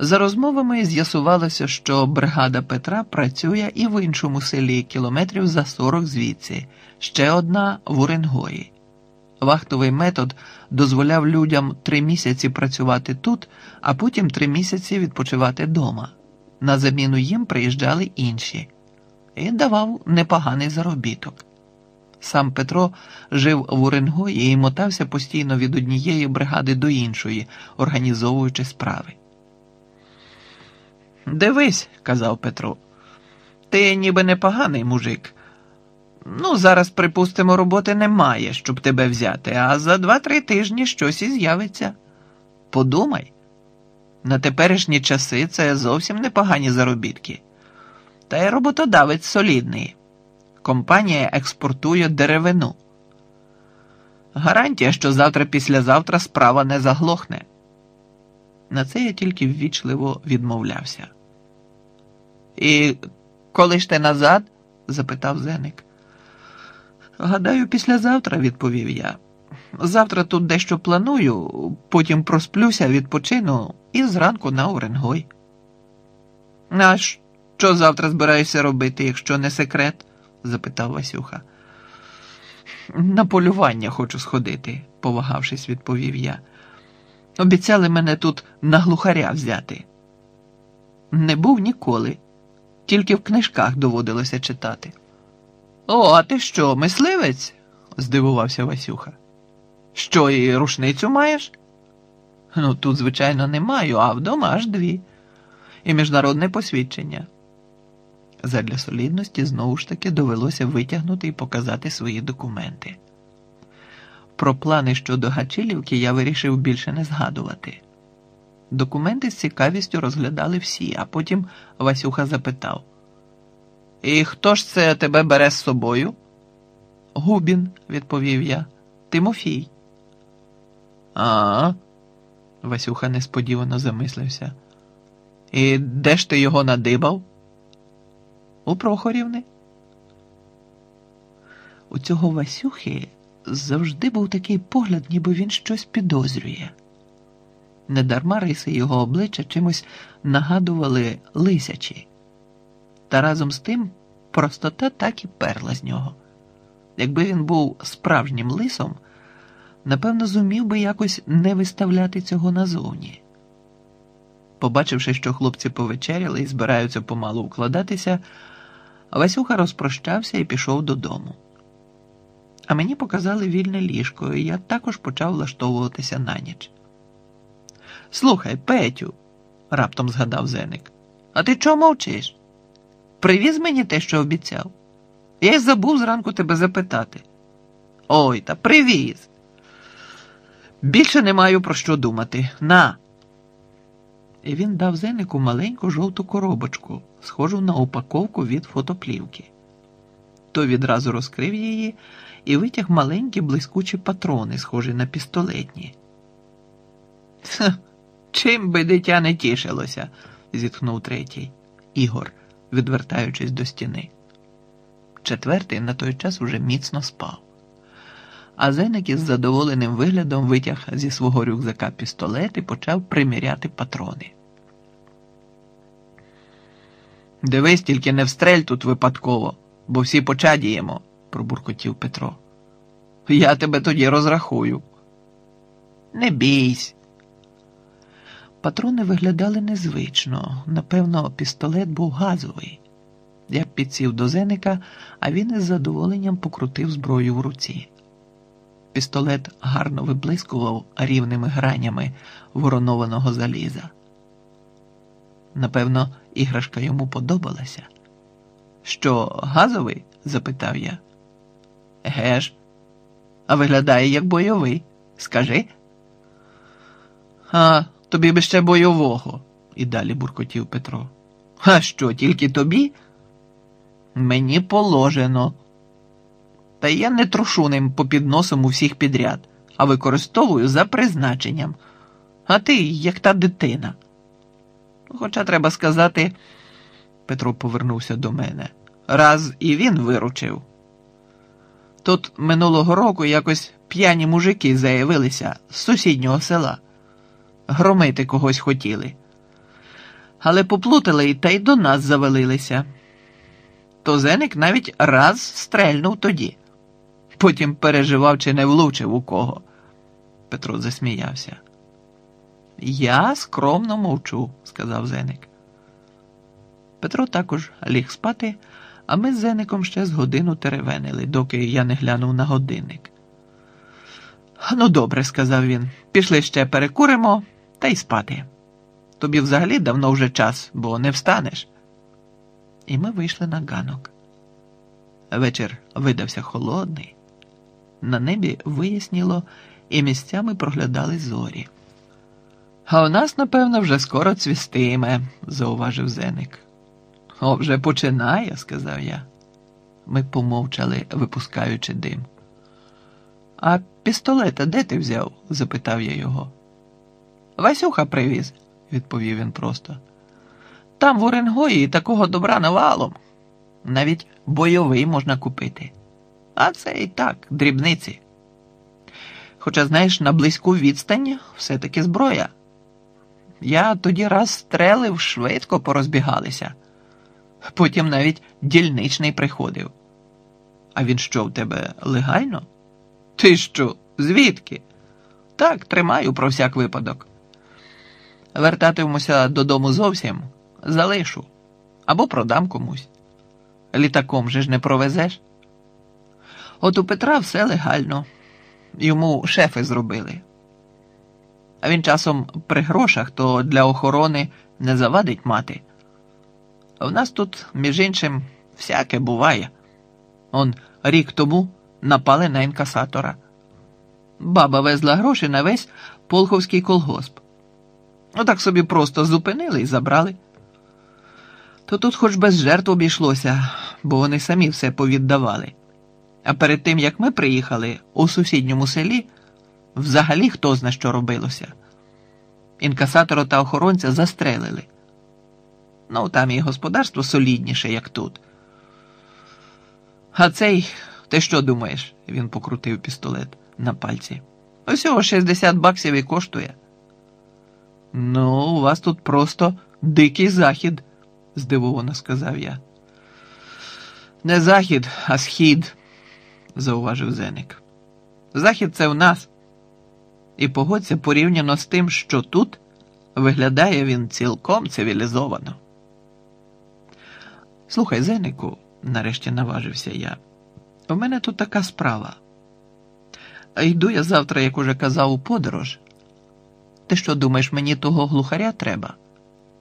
За розмовами з'ясувалося, що бригада Петра працює і в іншому селі кілометрів за 40 звідси, ще одна в Уренгої. Вахтовий метод дозволяв людям три місяці працювати тут, а потім три місяці відпочивати вдома. На заміну їм приїжджали інші і давав непоганий заробіток. Сам Петро жив в Уренгої і мотався постійно від однієї бригади до іншої, організовуючи справи. Дивись, казав Петро, ти ніби непоганий мужик. Ну, зараз, припустимо, роботи немає, щоб тебе взяти, а за два-три тижні щось і з'явиться. Подумай, на теперішні часи це зовсім непогані заробітки. Та й роботодавець солідний. Компанія експортує деревину. Гарантія, що завтра післязавтра справа не заглохне. На це я тільки ввічливо відмовлявся. І коли ж ти назад? запитав Зеник. Гадаю, післязавтра, відповів я. Завтра тут дещо планую, потім просплюся, відпочину і зранку на Оренгой. А що завтра збираєшся робити, якщо не секрет? запитав Васюха. На полювання хочу сходити, повагавшись, відповів я. Обіцяли мене тут на глухаря взяти. Не був ніколи, тільки в книжках доводилося читати. О, а ти що, мисливець? здивувався Васюха. Що, і рушницю маєш? Ну, тут, звичайно, не маю, а вдома аж дві. І міжнародне посвідчення. Задля солідності знову ж таки довелося витягнути і показати свої документи. Про плани щодо Гачилівки я вирішив більше не згадувати. Документи з цікавістю розглядали всі, а потім Васюха запитав: І хто ж це тебе бере з собою? Губін, відповів я, Тимофій. А, Васюха несподівано замислився. І де ж ти його надибав? У Прохорівни. У цього Васюхи завжди був такий погляд, ніби він щось підозрює. Недарма риси його обличчя чимось нагадували лисячі, та разом з тим простота так і перла з нього. Якби він був справжнім лисом, напевно, зумів би якось не виставляти цього назовні. Побачивши, що хлопці повечеряли і збираються помалу укладатися, Васюха розпрощався і пішов додому. А мені показали вільне ліжко, і я також почав влаштовуватися на ніч. Слухай, Петю, раптом згадав Зеник, а ти чого мовчиш? Привіз мені те, що обіцяв. Я й забув зранку тебе запитати. Ой, та привіз. Більше не маю про що думати. На. І він дав Зенику маленьку жовту коробочку, схожу на упаковку від фотоплівки. Той відразу розкрив її і витяг маленькі блискучі патрони, схожі на пістолетні. Ха, чим би дитя не тішилося, зітхнув третій Ігор, відвертаючись до стіни. Четвертий на той час уже міцно спав. А Зеник із задоволеним виглядом витяг зі свого рюкзака пістолет і почав приміряти патрони. Дивись, тільки не встрель тут випадково, бо всі почадіємо, пробуркотів Петро. Я тебе тоді розрахую. Не бійсь. Патрони виглядали незвично. Напевно, пістолет був газовий. Я підсів до зеника, а він із задоволенням покрутив зброю в руці. Пістолет гарно виблискував рівними гранями воронованого заліза. Напевно, іграшка йому подобалася. Що, газовий? запитав я. Геш, а виглядає як бойовий. Скажи. А тобі би ще бойового, і далі буркотів Петро. А що, тільки тобі? Мені положено. Та я не трушу ним попід носом у всіх підряд, а використовую за призначенням. А ти, як та дитина. Хоча треба сказати, Петро повернувся до мене. Раз і він виручив. Тут минулого року якось п'яні мужики заявилися з сусіднього села. Громити когось хотіли. Але поплутали та й до нас завалилися. То Зеник навіть раз стрельнув тоді. Потім переживав, чи не влучив у кого. Петро засміявся. Я скромно мовчу, сказав Зеник. Петро також ліг спати, а ми з Зеником ще з годину теревенили, доки я не глянув на годинник. Ну, добре, сказав він. Пішли ще перекуримо та й спати. Тобі взагалі давно вже час, бо не встанеш. І ми вийшли на ганок. Вечір видався холодний. На небі виясніло, і місцями проглядали зорі. А у нас, напевно, вже скоро цвістиме, зауважив Зеник. О, вже починає, сказав я. Ми помовчали, випускаючи дим. А пістолета де ти взяв? запитав я його. Васюха привіз, відповів він просто. Там в Уренгої такого добра навалом. Навіть бойовий можна купити. А це і так, дрібниці. Хоча, знаєш, на близьку відстань все-таки зброя. Я тоді раз стрелив, швидко порозбігалися. Потім навіть дільничний приходив. А він що в тебе легально? Ти що, звідки? Так, тримаю про всяк випадок. Вертатимуся додому зовсім залишу або продам комусь. Літаком же ж не провезеш. От у Петра все легально, йому шефи зробили. А він часом при грошах, то для охорони не завадить мати. В нас тут, між іншим, всяке буває. Он рік тому напали на інкасатора. Баба везла гроші на весь Полховський колгосп. Отак собі просто зупинили і забрали. То тут хоч без жертв обійшлося, бо вони самі все повіддавали. А перед тим, як ми приїхали у сусідньому селі, взагалі хто зна що робилося. Інкасатора та охоронця застрелили. Ну, там і господарство солідніше, як тут. А цей, ти що думаєш? Він покрутив пістолет на пальці. Усього 60 баксів і коштує. Ну, у вас тут просто дикий захід, здивовано сказав я. Не захід, а схід, зауважив Зеник. Захід це в нас. І погодься порівняно з тим, що тут виглядає він цілком цивілізовано. Слухай, Зенику, нарешті наважився я. У мене тут така справа. Йду я завтра, як уже казав, у подорож. Ти що думаєш, мені того глухаря треба?